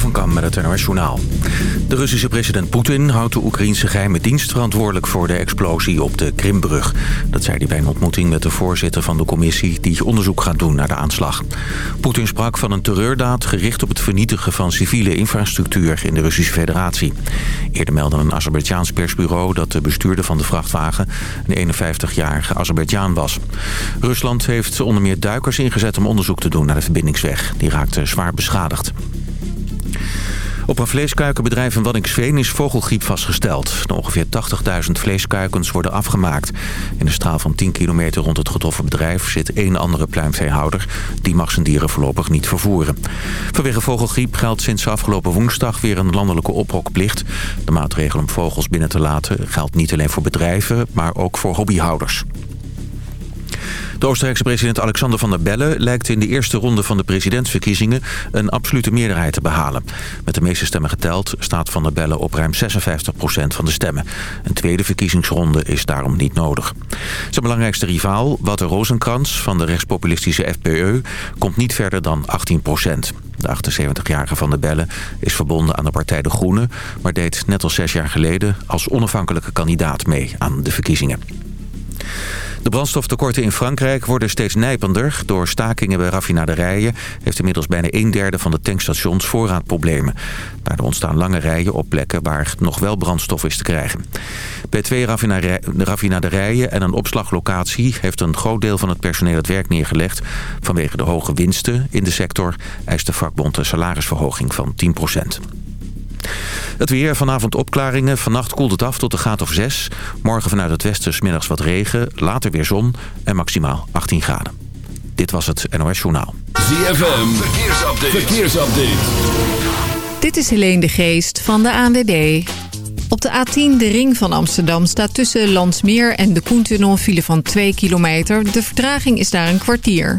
Van Kam met het. De Russische president Poetin houdt de Oekraïnse geheime dienst verantwoordelijk voor de explosie op de Krimbrug. Dat zei hij bij een ontmoeting met de voorzitter van de commissie die onderzoek gaat doen naar de aanslag. Poetin sprak van een terreurdaad gericht op het vernietigen van civiele infrastructuur in de Russische federatie. Eerder meldde een Azerbeidzjaans persbureau dat de bestuurder van de vrachtwagen een 51-jarige Azerbeidzjaan was. Rusland heeft onder meer duikers ingezet om onderzoek te doen naar de verbindingsweg. Die raakte zwaar beschadigd. Op een vleeskuikenbedrijf in Waddinxveen is vogelgriep vastgesteld. ongeveer 80.000 vleeskuikens worden afgemaakt. In de straal van 10 kilometer rond het getroffen bedrijf zit één andere pluimveehouder. Die mag zijn dieren voorlopig niet vervoeren. Vanwege vogelgriep geldt sinds afgelopen woensdag weer een landelijke ophokplicht. De maatregel om vogels binnen te laten geldt niet alleen voor bedrijven, maar ook voor hobbyhouders. De Oostenrijkse president Alexander van der Bellen lijkt in de eerste ronde van de presidentsverkiezingen een absolute meerderheid te behalen. Met de meeste stemmen geteld staat van der Bellen op ruim 56% van de stemmen. Een tweede verkiezingsronde is daarom niet nodig. Zijn belangrijkste rivaal, Wouter Rosenkrantz van de rechtspopulistische FPE, komt niet verder dan 18% De 78-jarige Van der Bellen is verbonden aan de partij De Groenen... maar deed net als zes jaar geleden als onafhankelijke kandidaat mee aan de verkiezingen. De brandstoftekorten in Frankrijk worden steeds nijpender. Door stakingen bij raffinaderijen heeft inmiddels bijna een derde van de tankstations voorraadproblemen. Daardoor ontstaan lange rijen op plekken waar nog wel brandstof is te krijgen. Bij twee raffinaderijen en een opslaglocatie heeft een groot deel van het personeel het werk neergelegd. Vanwege de hoge winsten in de sector eist de vakbond een salarisverhoging van 10 het weer, vanavond opklaringen. Vannacht koelt het af tot de graad of 6. Morgen vanuit het westen smiddags wat regen. Later weer zon en maximaal 18 graden. Dit was het NOS Journaal. ZFM, verkeersupdate. verkeersupdate. Dit is Helene de Geest van de ANWB. Op de A10, de ring van Amsterdam, staat tussen Landsmeer en de Koentunnel een file van 2 kilometer. De vertraging is daar een kwartier.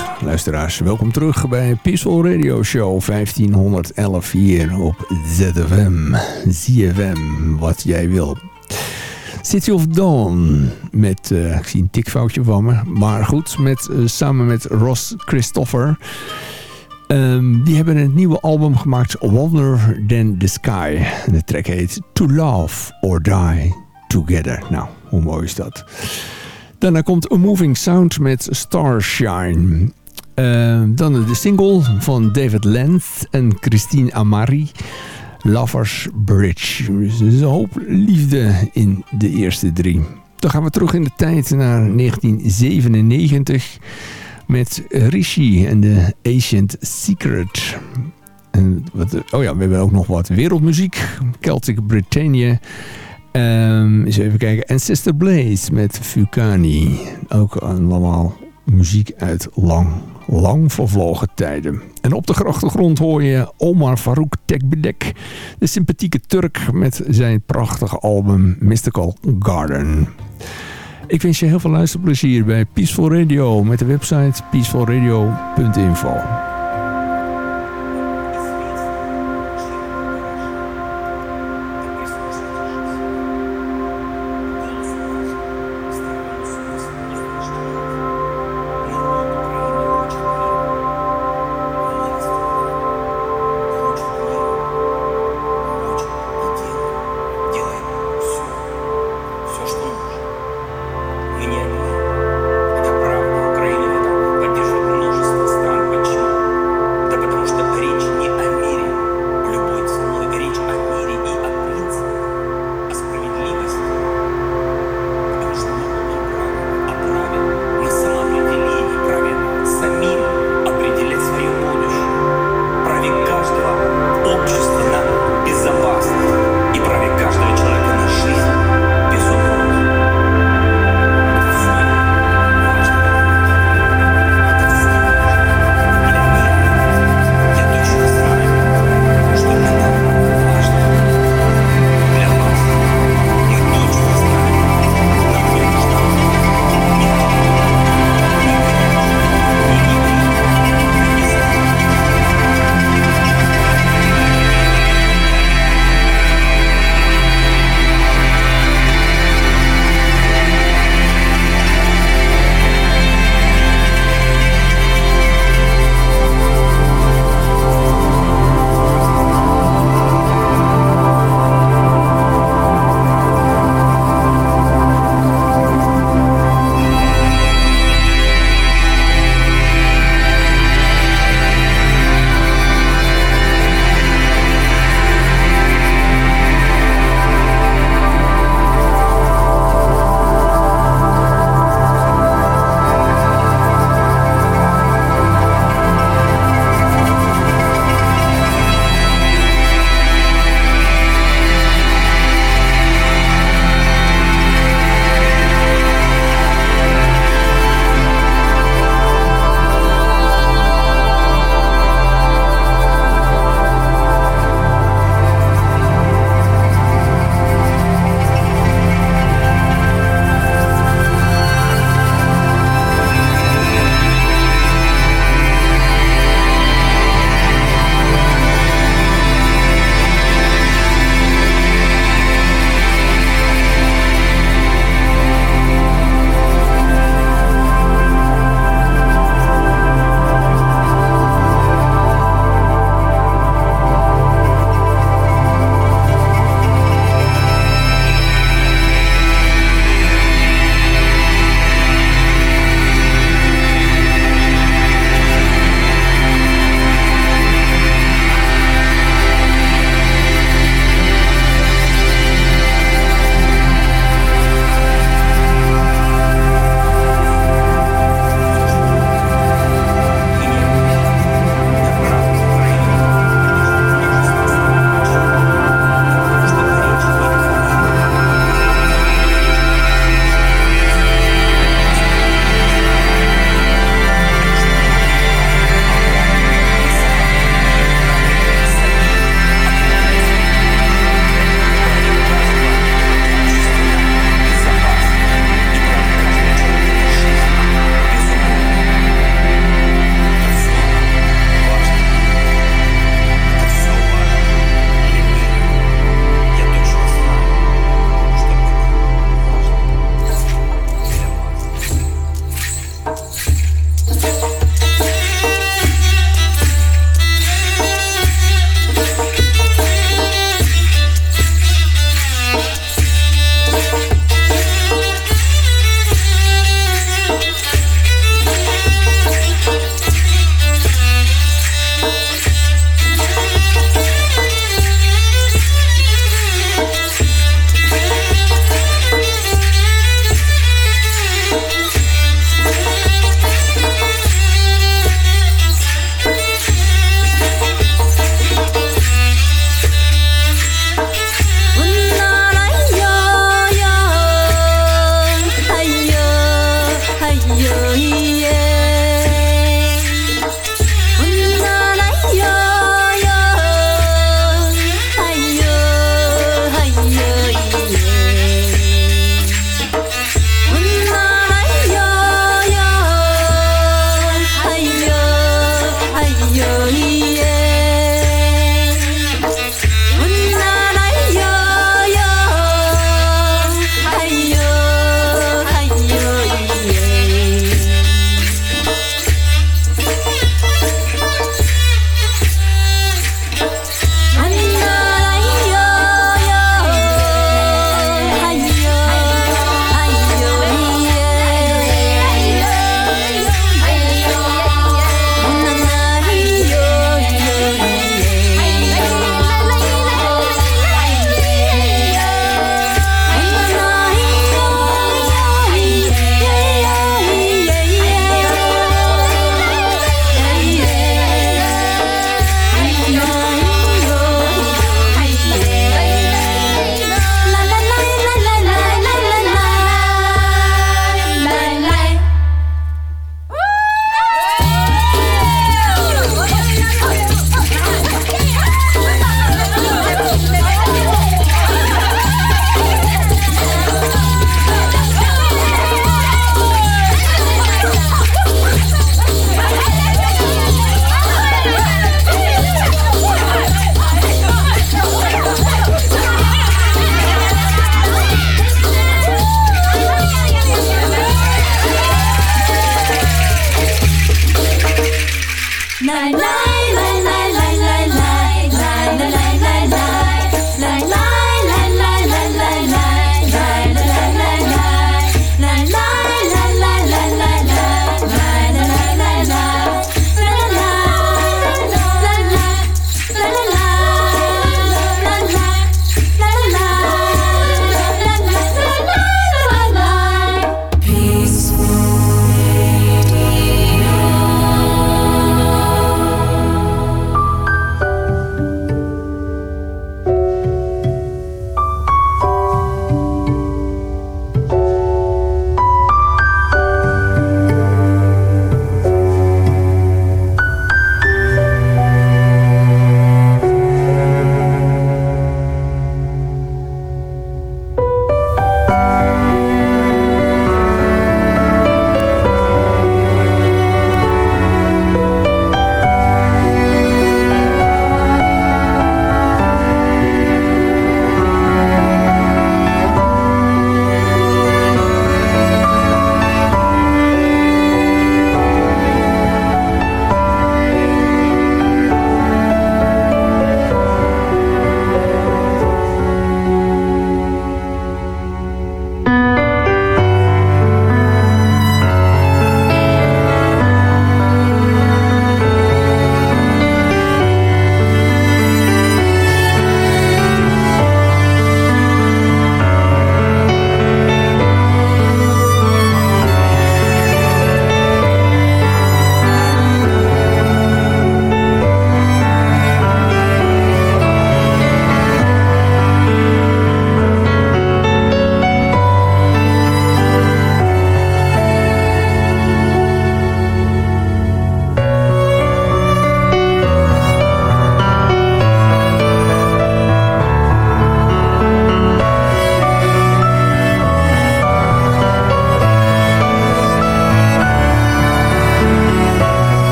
luisteraars. Welkom terug bij Peaceful Radio Show 1511 hier op ZFM. ZFM, wat jij wil. City of Dawn met, uh, ik zie een tikfoutje van me, maar goed, met, uh, samen met Ross Christopher. Um, die hebben een nieuwe album gemaakt, Wonder Than The Sky. de track heet To Love or Die Together. Nou, hoe mooi is dat? Daarna komt A Moving Sound met Starshine. Uh, dan de single van David Lenth en Christine Amari. Lovers Bridge. Dus een hoop liefde in de eerste drie. Dan gaan we terug in de tijd naar 1997 met Rishi en de Ancient Secret. En wat, oh ja, we hebben ook nog wat wereldmuziek. Celtic Britannia. Um, eens even kijken. En Sister Blaze met Fukani. Ook allemaal muziek uit lang, lang vervlogen tijden. En op de achtergrond hoor je Omar Farouk Tekbedek. De sympathieke Turk met zijn prachtige album Mystical Garden. Ik wens je heel veel luisterplezier bij Peaceful Radio met de website peacefulradio.info.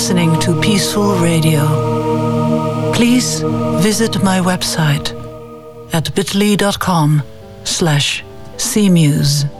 listening to Peaceful Radio. Please visit my website at bit.ly.com slash cmuse.